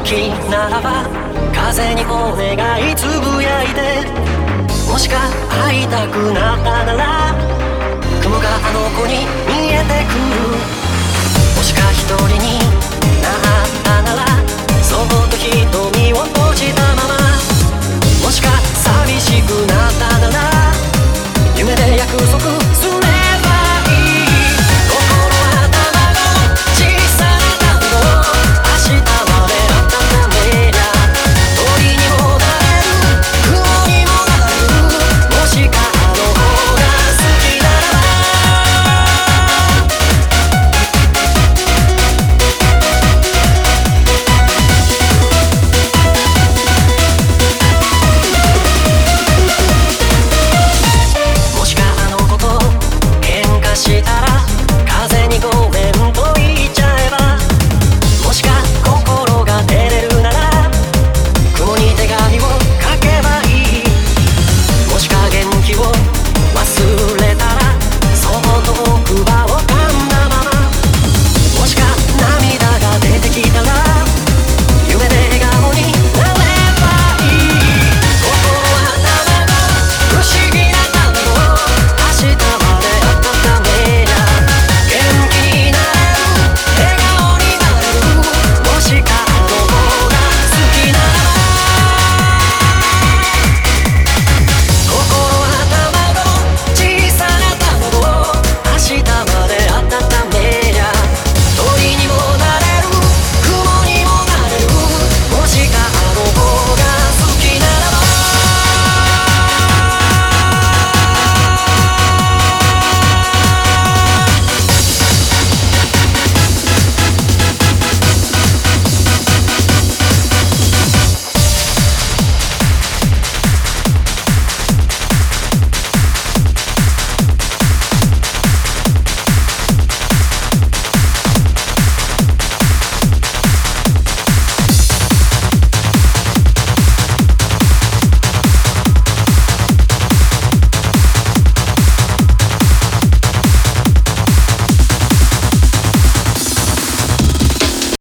きならば風にお願いつぶやいて。もしか会いたくなったなら雲があの子に見えてくる。